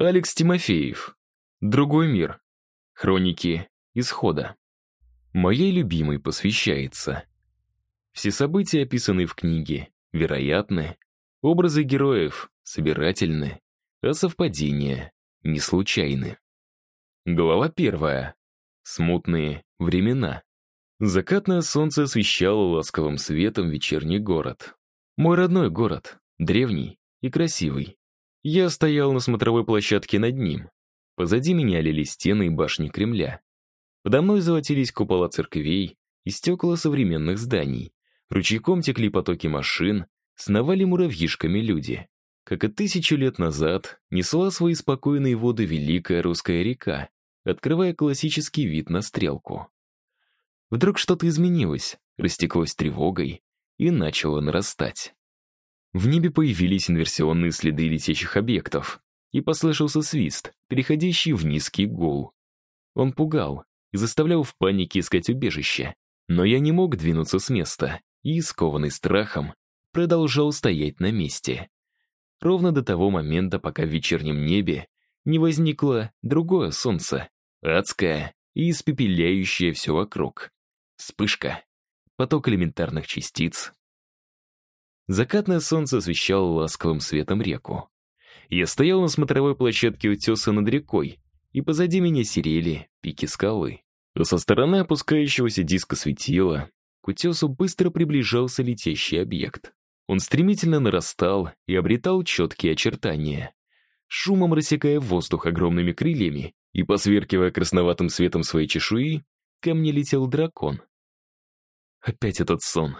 Алекс Тимофеев. Другой мир. Хроники исхода. Моей любимой посвящается. Все события, описанные в книге, вероятны, образы героев собирательны, а совпадения не случайны. Глава первая. Смутные времена. Закатное солнце освещало ласковым светом вечерний город. Мой родной город, древний и красивый. Я стоял на смотровой площадке над ним. Позади меня лили стены и башни Кремля. Подо мной золотились купола церквей и стекла современных зданий. Ручейком текли потоки машин, сновали муравьишками люди. Как и тысячу лет назад, несла свои спокойные воды великая русская река, открывая классический вид на стрелку. Вдруг что-то изменилось, растеклось тревогой и начало нарастать. В небе появились инверсионные следы летящих объектов, и послышался свист, переходящий в низкий гул. Он пугал и заставлял в панике искать убежище, но я не мог двинуться с места и, скованный страхом, продолжал стоять на месте. Ровно до того момента, пока в вечернем небе не возникло другое солнце, адское и испепеляющее все вокруг. Вспышка, поток элементарных частиц. Закатное солнце освещало ласковым светом реку. Я стоял на смотровой площадке утеса над рекой, и позади меня серели пики скалы. А со стороны опускающегося диска светила к утесу быстро приближался летящий объект. Он стремительно нарастал и обретал четкие очертания. Шумом рассекая воздух огромными крыльями и посверкивая красноватым светом своей чешуи, ко мне летел дракон. Опять этот сон.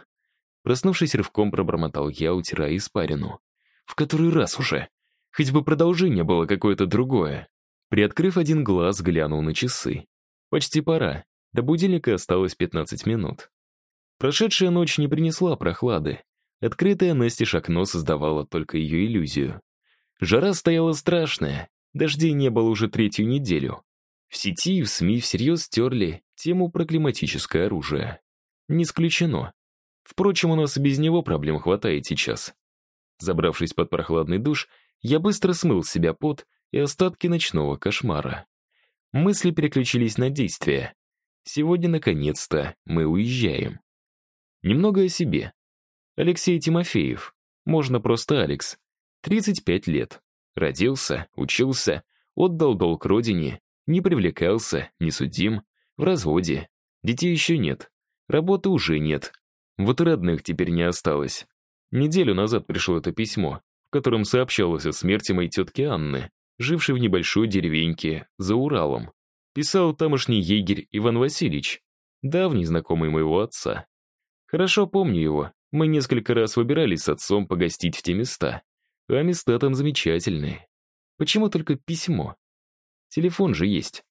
Проснувшись рывком, пробормотал я, утирая испарину. В который раз уже. Хоть бы продолжение было какое-то другое. Приоткрыв один глаз, глянул на часы. Почти пора. До будильника осталось 15 минут. Прошедшая ночь не принесла прохлады. Открытое настежь окно создавало только ее иллюзию. Жара стояла страшная. Дождей не было уже третью неделю. В сети и в СМИ всерьез стерли тему про климатическое оружие. Не исключено. Впрочем, у нас и без него проблем хватает сейчас. Забравшись под прохладный душ, я быстро смыл с себя пот и остатки ночного кошмара. Мысли переключились на действия. Сегодня, наконец-то, мы уезжаем. Немного о себе. Алексей Тимофеев. Можно просто Алекс. 35 лет. Родился, учился, отдал долг родине, не привлекался, не судим, в разводе. Детей еще нет. Работы уже нет. Вот родных теперь не осталось. Неделю назад пришло это письмо, в котором сообщалось о смерти моей тетки Анны, жившей в небольшой деревеньке за Уралом. Писал тамошний егерь Иван Васильевич, давний знакомый моего отца. Хорошо помню его, мы несколько раз выбирались с отцом погостить в те места. А места там замечательные. Почему только письмо? Телефон же есть.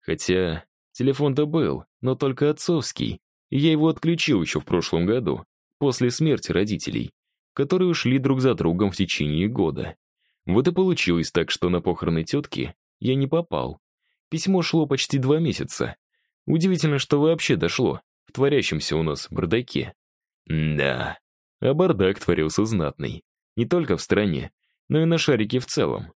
Хотя телефон-то был, но только отцовский, я его отключил еще в прошлом году, после смерти родителей, которые ушли друг за другом в течение года. Вот и получилось так, что на похороны тетки я не попал. Письмо шло почти два месяца. Удивительно, что вообще дошло, в творящемся у нас бардаке. Да, а бардак творился знатный. Не только в стране, но и на шарике в целом.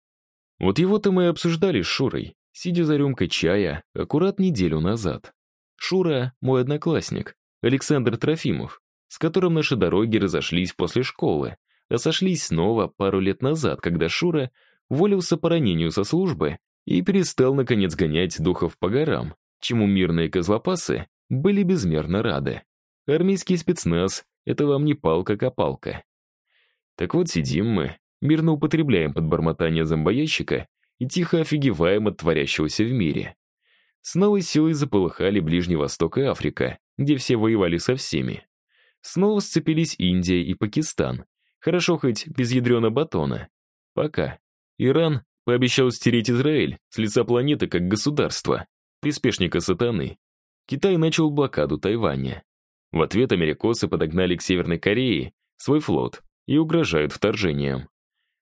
Вот его-то мы и обсуждали с Шурой, сидя за рюмкой чая, аккурат неделю назад. Шура — мой одноклассник, Александр Трофимов, с которым наши дороги разошлись после школы, а сошлись снова пару лет назад, когда Шура уволился по ранению со службы и перестал, наконец, гонять духов по горам, чему мирные козлопасы были безмерно рады. Армейский спецназ — это вам не палка-копалка. Так вот сидим мы, мирно употребляем подбормотание зомбоящика и тихо офигеваем от творящегося в мире. С новой силой заполыхали Ближний Восток и Африка, где все воевали со всеми. Снова сцепились Индия и Пакистан. Хорошо хоть без ядрена батона. Пока. Иран пообещал стереть Израиль с лица планеты как государство, приспешника сатаны. Китай начал блокаду Тайваня. В ответ америкосы подогнали к Северной Корее свой флот и угрожают вторжением.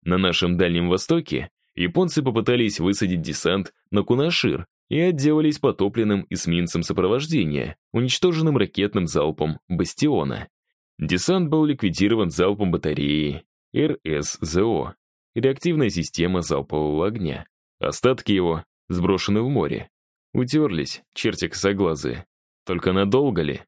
На нашем Дальнем Востоке японцы попытались высадить десант на Кунашир и отделались потопленным эсминцем сопровождения, уничтоженным ракетным залпом «Бастиона». Десант был ликвидирован залпом батареи РСЗО, реактивная система залпового огня, Остатки его сброшены в море. Утерлись, черти косоглазые. Только надолго ли?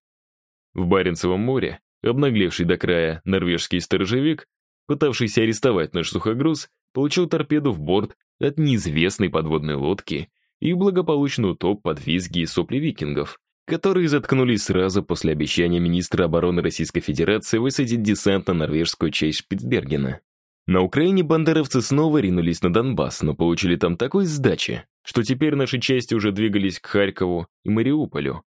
В Баренцевом море обнаглевший до края норвежский сторожевик, пытавшийся арестовать наш сухогруз, получил торпеду в борт от неизвестной подводной лодки и благополучно утоп под визги и сопли викингов, которые заткнулись сразу после обещания министра обороны Российской Федерации высадить десант на норвежскую часть Шпицбергена. На Украине бандеровцы снова ринулись на Донбасс, но получили там такой сдачи, что теперь наши части уже двигались к Харькову и Мариуполю.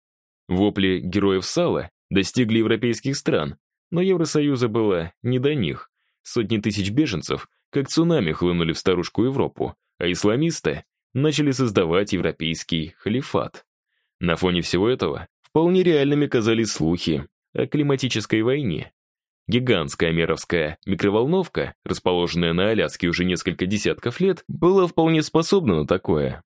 Вопли героев Сала достигли европейских стран, но Евросоюза было не до них. Сотни тысяч беженцев, как цунами, хлынули в старушку Европу, а исламисты начали создавать европейский халифат. На фоне всего этого вполне реальными казались слухи о климатической войне. Гигантская меровская микроволновка, расположенная на Аляске уже несколько десятков лет, была вполне способна на такое.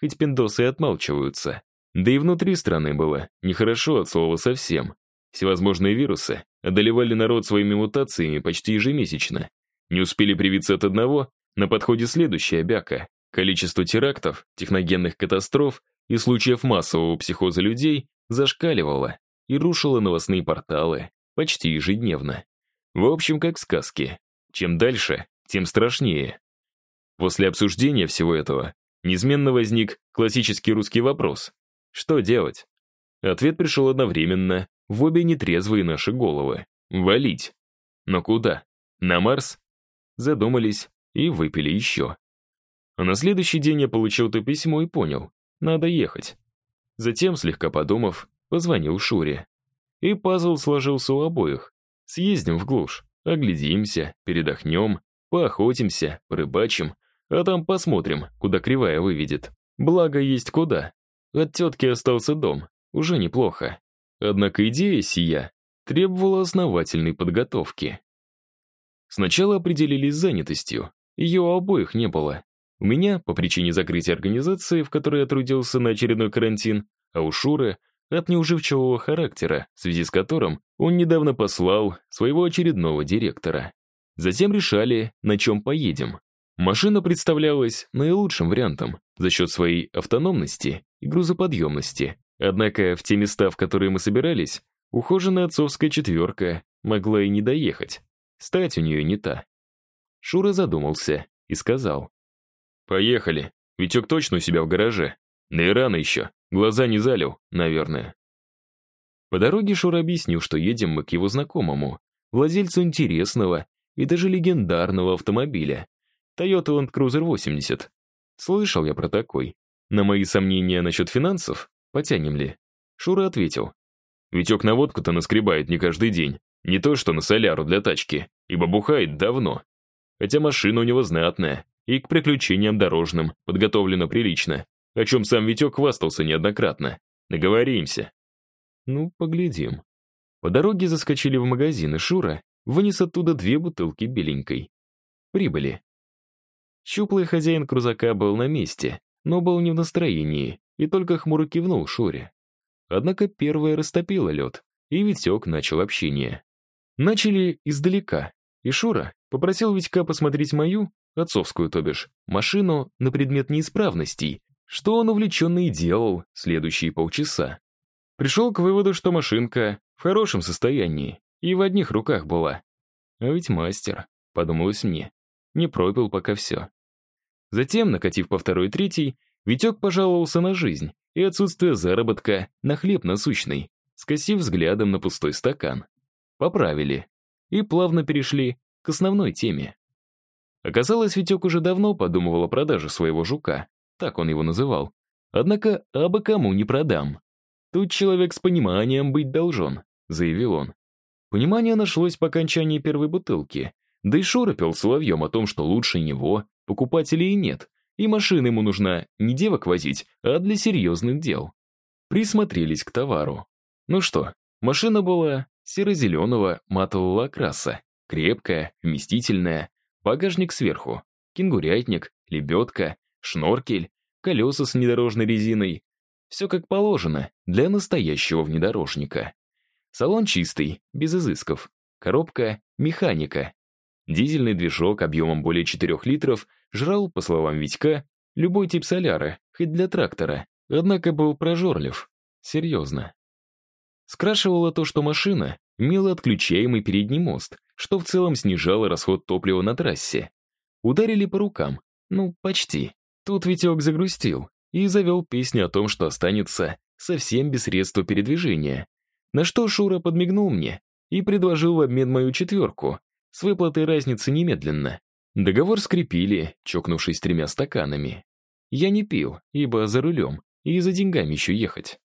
Хоть пиндосы и отмалчиваются. Да и внутри страны было нехорошо от слова совсем. Всевозможные вирусы одолевали народ своими мутациями почти ежемесячно. Не успели привиться от одного, на подходе следующая бяка. Количество терактов, техногенных катастроф и случаев массового психоза людей зашкаливало и рушило новостные порталы почти ежедневно. В общем, как в сказке. Чем дальше, тем страшнее. После обсуждения всего этого неизменно возник классический русский вопрос. Что делать? Ответ пришел одновременно в обе нетрезвые наши головы. Валить. Но куда? На Марс? Задумались и выпили еще. А на следующий день я получил то письмо и понял, надо ехать. Затем, слегка подумав, позвонил Шуре. И пазл сложился у обоих. Съездим в глушь, оглядимся, передохнем, поохотимся, порыбачим, а там посмотрим, куда кривая выведет. Благо есть куда. От тетки остался дом, уже неплохо. Однако идея сия требовала основательной подготовки. Сначала определились с занятостью, ее у обоих не было. У меня, по причине закрытия организации, в которой я трудился на очередной карантин, а у Шуры от неуживчивого характера, в связи с которым он недавно послал своего очередного директора. Затем решали, на чем поедем. Машина представлялась наилучшим вариантом за счет своей автономности и грузоподъемности. Однако в те места, в которые мы собирались, ухоженная отцовская четверка могла и не доехать. Стать у нее не та. Шура задумался и сказал. «Поехали. Витек точно у себя в гараже. Да и рано еще. Глаза не залил, наверное». По дороге Шура объяснил, что едем мы к его знакомому, владельцу интересного и даже легендарного автомобиля. Toyota Land Cruiser 80. Слышал я про такой. На мои сомнения насчет финансов Потянем ли?» Шура ответил. «Витек на водку-то наскребает не каждый день. Не то, что на соляру для тачки, ибо бухает давно. Хотя машина у него знатная, и к приключениям дорожным подготовлена прилично, о чем сам Витек хвастался неоднократно. Наговоримся». «Ну, поглядим». По дороге заскочили в магазин, и Шура вынес оттуда две бутылки беленькой. Прибыли. Щуплый хозяин крузака был на месте, но был не в настроении и только хмуро кивнул Шуре. Однако первая растопила лед, и Витек начал общение. Начали издалека, и Шура попросил Витька посмотреть мою, отцовскую, то бишь, машину на предмет неисправностей, что он увлеченно и делал следующие полчаса. Пришел к выводу, что машинка в хорошем состоянии и в одних руках была. А ведь мастер, подумалось мне, не пропил пока все. Затем, накатив по второй и третий, Витек пожаловался на жизнь и отсутствие заработка на хлеб насущный, скосив взглядом на пустой стакан. Поправили. И плавно перешли к основной теме. Оказалось, Витек уже давно подумывал о продаже своего жука, так он его называл. Однако абы кому не продам. Тут человек с пониманием быть должен, заявил он. Понимание нашлось по окончании первой бутылки, да и Шура пел соловьем о том, что лучше него покупателей нет, и машина ему нужна не девок возить, а для серьезных дел. Присмотрелись к товару. Ну что, машина была серо-зеленого матового окраса, крепкая, вместительная, багажник сверху, кенгурятник, лебедка, шноркель, колеса с внедорожной резиной. Все как положено для настоящего внедорожника. Салон чистый, без изысков. Коробка — механика. Дизельный движок объемом более 4 литров жрал, по словам Витька, Любой тип соляра, хоть для трактора, однако был прожорлив. Серьезно. Скрашивало то, что машина имела отключаемый передний мост, что в целом снижало расход топлива на трассе. Ударили по рукам. Ну, почти. Тут Витек загрустил и завел песню о том, что останется совсем без средства передвижения. На что Шура подмигнул мне и предложил в обмен мою четверку, с выплатой разницы немедленно. Договор скрепили, чокнувшись тремя стаканами. Я не пил, ибо за рулем, и за деньгами еще ехать.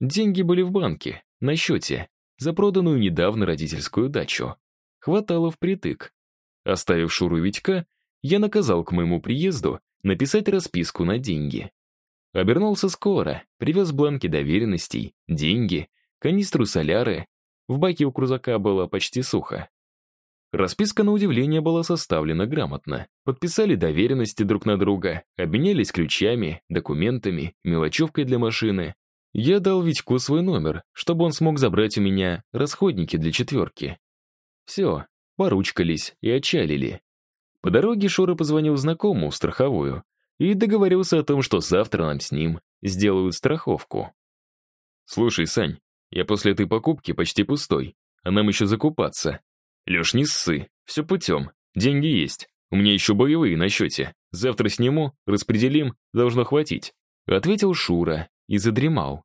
Деньги были в банке, на счете, за проданную недавно родительскую дачу. Хватало впритык. Оставив Шуру Витька, я наказал к моему приезду написать расписку на деньги. Обернулся скоро, привез бланки доверенностей, деньги, канистру соляры. В баке у крузака было почти сухо. Расписка, на удивление, была составлена грамотно. Подписали доверенности друг на друга, обменялись ключами, документами, мелочевкой для машины. Я дал Витьку свой номер, чтобы он смог забрать у меня расходники для четверки. Все, поручкались и отчалили. По дороге Шура позвонил знакомому в страховую и договорился о том, что завтра нам с ним сделают страховку. «Слушай, Сань, я после этой покупки почти пустой, а нам еще закупаться. Леш, не ссы, все путем, деньги есть, у меня еще боевые на счете. Завтра сниму, распределим, должно хватить», — ответил Шура и задремал.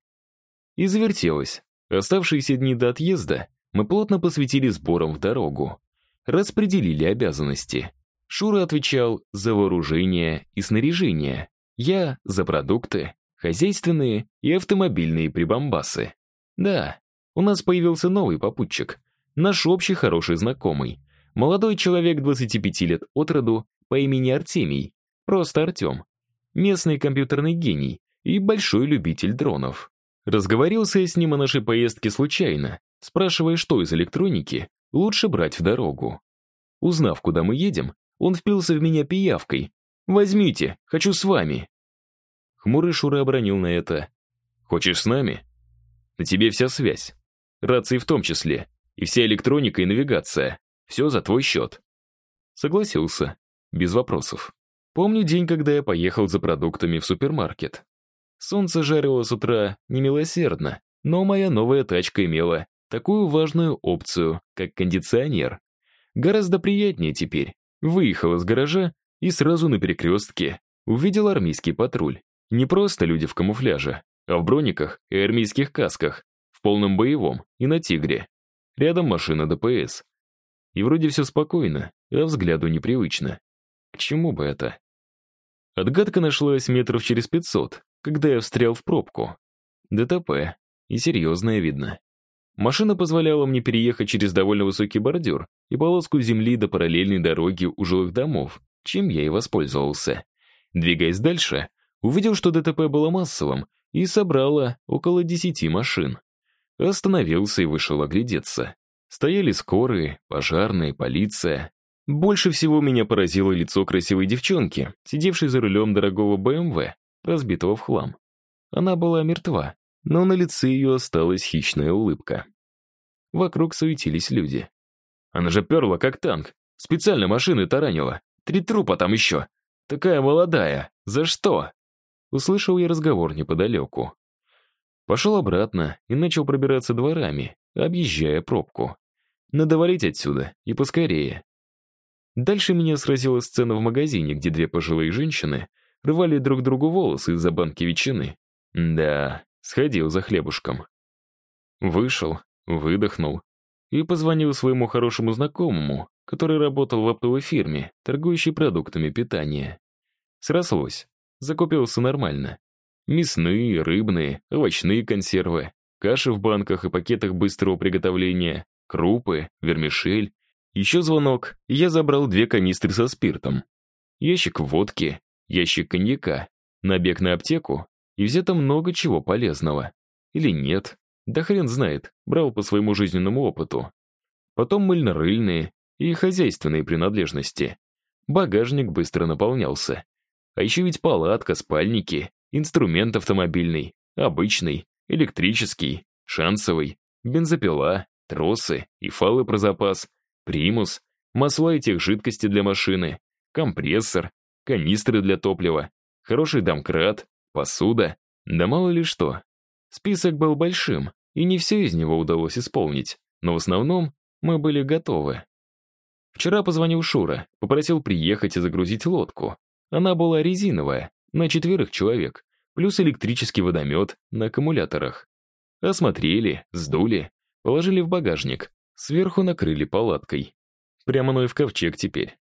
И завертелось. Оставшиеся дни до отъезда мы плотно посвятили сборам в дорогу. Распределили обязанности. Шура отвечал за вооружение и снаряжение. Я — за продукты, хозяйственные и автомобильные прибамбасы. Да, у нас появился новый попутчик. Наш общий хороший знакомый. Молодой человек 25 лет от роду по имени Артемий. Просто Артем. Местный компьютерный гений и большой любитель дронов. Разговорился я с ним о нашей поездке случайно, спрашивая, что из электроники лучше брать в дорогу. Узнав, куда мы едем, он впился в меня пиявкой. «Возьмите, хочу с вами». Хмурый Шура обронил на это. «Хочешь с нами? На тебе вся связь. Рации в том числе. И вся электроника и навигация. Все за твой счет». Согласился. Без вопросов. Помню день, когда я поехал за продуктами в супермаркет. Солнце жарило с утра немилосердно, но моя новая тачка имела такую важную опцию, как кондиционер. Гораздо приятнее теперь. Выехал из гаража и сразу на перекрестке увидел армейский патруль. Не просто люди в камуфляже, а в брониках и армейских касках, в полном боевом и на «Тигре». Рядом машина ДПС. И вроде все спокойно, а взгляду непривычно. К чему бы это? Отгадка нашлась метров через пятьсот, когда я встрял в пробку. ДТП. И серьезное видно. Машина позволяла мне переехать через довольно высокий бордюр и полоску земли до параллельной дороги у жилых домов, чем я и воспользовался. Двигаясь дальше, увидел, что ДТП было массовым и собрало около десяти машин. Остановился и вышел оглядеться. Стояли скорые, пожарные, полиция. Больше всего меня поразило лицо красивой девчонки, сидевшей за рулем дорогого БМВ, разбитого в хлам. Она была мертва, но на лице ее осталась хищная улыбка. Вокруг суетились люди. Она же перла, как танк. Специально машины таранила. Три трупа там еще. Такая молодая. За что? Услышал я разговор неподалеку. Пошел обратно и начал пробираться дворами, объезжая пробку. Надо валить отсюда, и поскорее. Дальше меня сразила сцена в магазине, где две пожилые женщины рвали друг другу волосы из-за банки ветчины. Да, сходил за хлебушком. Вышел, выдохнул и позвонил своему хорошему знакомому, который работал в оптовой фирме, торгующей продуктами питания. Срослось, закупился нормально. Мясные, рыбные, овощные консервы, каши в банках и пакетах быстрого приготовления, крупы, вермишель, еще звонок, я забрал две канистры со спиртом. Ящик водки, ящик коньяка, набег на аптеку, и взято много чего полезного. Или нет, да хрен знает, брал по своему жизненному опыту. Потом мыльно-рыльные и хозяйственные принадлежности. Багажник быстро наполнялся. А еще ведь палатка, спальники, инструмент автомобильный, обычный, электрический, шансовый, бензопила, тросы и фалы про запас, примус, масла и тех жидкости для машины, компрессор, канистры для топлива, хороший домкрат, посуда, да мало ли что. Список был большим, и не все из него удалось исполнить, но в основном мы были готовы. Вчера позвонил Шура, попросил приехать и загрузить лодку. Она была резиновая, на четверых человек, плюс электрический водомет на аккумуляторах. Осмотрели, сдули, положили в багажник, сверху накрыли палаткой. Прямо мной в ковчег теперь.